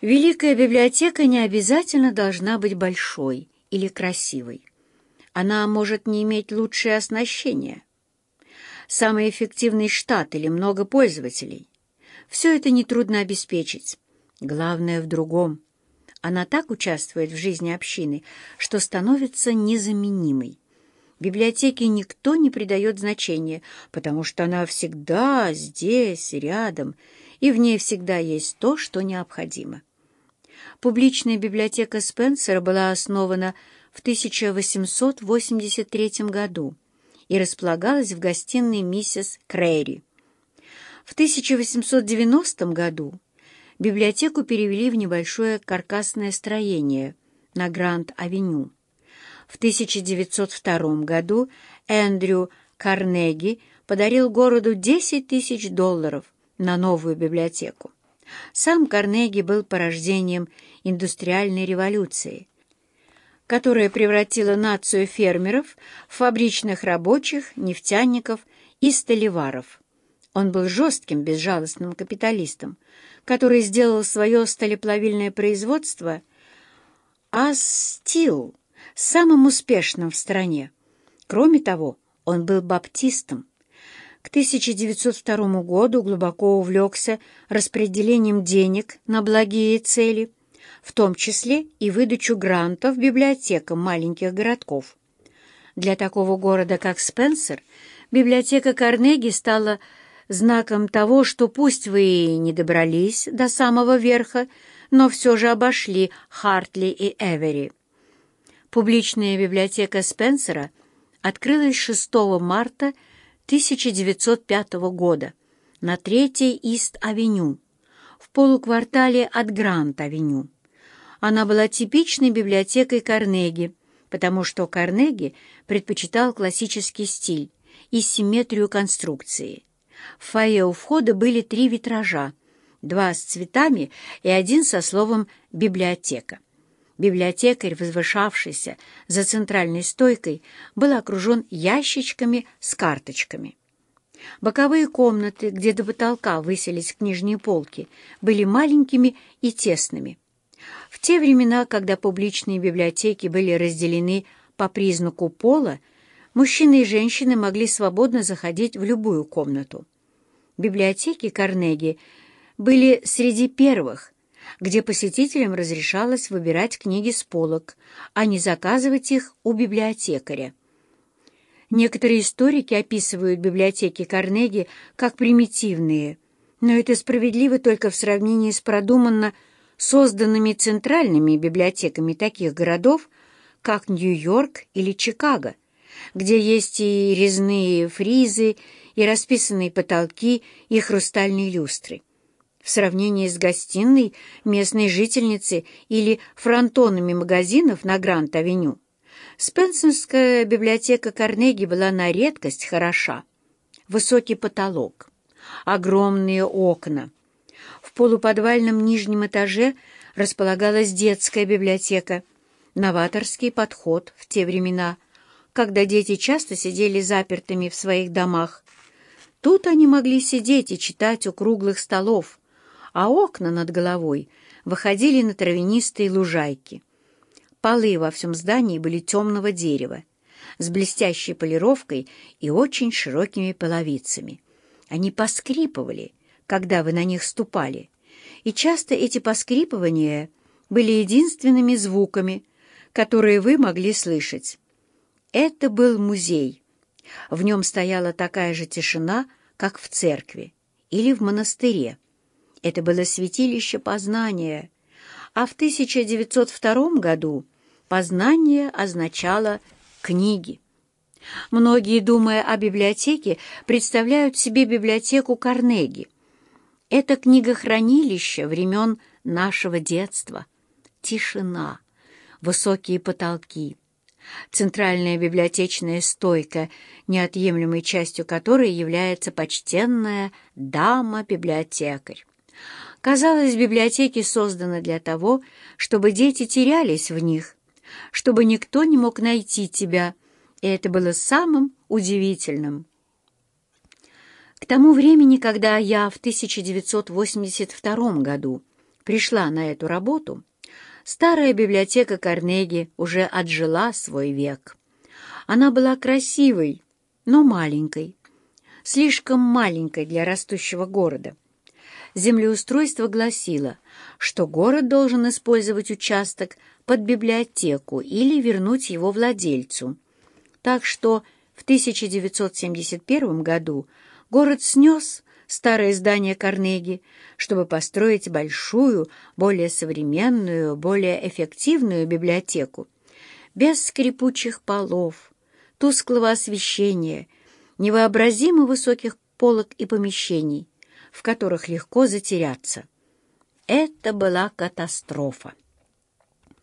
Великая библиотека не обязательно должна быть большой или красивой. Она может не иметь лучшее оснащение, самый эффективный штат или много пользователей. Все это нетрудно обеспечить. Главное в другом. Она так участвует в жизни общины, что становится незаменимой. Библиотеке никто не придает значения, потому что она всегда здесь, рядом, и в ней всегда есть то, что необходимо. Публичная библиотека Спенсера была основана в 1883 году и располагалась в гостиной миссис Крэри. В 1890 году библиотеку перевели в небольшое каркасное строение на Гранд-авеню. В 1902 году Эндрю Карнеги подарил городу 10 тысяч долларов на новую библиотеку. Сам Карнеги был порождением индустриальной революции, которая превратила нацию фермеров в фабричных рабочих, нефтяников и столеваров. Он был жестким, безжалостным капиталистом, который сделал свое сталеплавильное производство «Астил» самым успешным в стране. Кроме того, он был баптистом, к 1902 году глубоко увлекся распределением денег на благие цели, в том числе и выдачу грантов библиотекам маленьких городков. Для такого города, как Спенсер, библиотека Карнеги стала знаком того, что пусть вы и не добрались до самого верха, но все же обошли Хартли и Эвери. Публичная библиотека Спенсера открылась 6 марта 1905 года на Третьей Ист-авеню, в полуквартале от Грант-авеню. Она была типичной библиотекой Карнеги, потому что Карнеги предпочитал классический стиль и симметрию конструкции. В фойе у входа были три витража, два с цветами и один со словом «библиотека». Библиотекарь, возвышавшийся за центральной стойкой, был окружен ящичками с карточками. Боковые комнаты, где до потолка высились книжные полки, были маленькими и тесными. В те времена, когда публичные библиотеки были разделены по признаку пола, мужчины и женщины могли свободно заходить в любую комнату. Библиотеки Карнеги были среди первых, где посетителям разрешалось выбирать книги с полок, а не заказывать их у библиотекаря. Некоторые историки описывают библиотеки Карнеги как примитивные, но это справедливо только в сравнении с продуманно созданными центральными библиотеками таких городов, как Нью-Йорк или Чикаго, где есть и резные фризы, и расписанные потолки, и хрустальные люстры в сравнении с гостиной местной жительницы или фронтонами магазинов на Гранд-авеню. Спенсонская библиотека Карнеги была на редкость хороша. Высокий потолок, огромные окна. В полуподвальном нижнем этаже располагалась детская библиотека, новаторский подход в те времена, когда дети часто сидели запертыми в своих домах. Тут они могли сидеть и читать у круглых столов, а окна над головой выходили на травянистые лужайки. Полы во всем здании были темного дерева, с блестящей полировкой и очень широкими половицами. Они поскрипывали, когда вы на них ступали, и часто эти поскрипывания были единственными звуками, которые вы могли слышать. Это был музей. В нем стояла такая же тишина, как в церкви или в монастыре. Это было святилище познания, а в 1902 году познание означало книги. Многие, думая о библиотеке, представляют себе библиотеку Карнеги. Это книгохранилище времен нашего детства. Тишина, высокие потолки, центральная библиотечная стойка, неотъемлемой частью которой является почтенная дама-библиотекарь. Казалось, библиотеки созданы для того, чтобы дети терялись в них, чтобы никто не мог найти тебя, и это было самым удивительным. К тому времени, когда я в 1982 году пришла на эту работу, старая библиотека Карнеги уже отжила свой век. Она была красивой, но маленькой, слишком маленькой для растущего города. Землеустройство гласило, что город должен использовать участок под библиотеку или вернуть его владельцу. Так что в 1971 году город снес старое здание Карнеги, чтобы построить большую, более современную, более эффективную библиотеку, без скрипучих полов, тусклого освещения, невообразимо высоких полок и помещений, в которых легко затеряться. Это была катастрофа.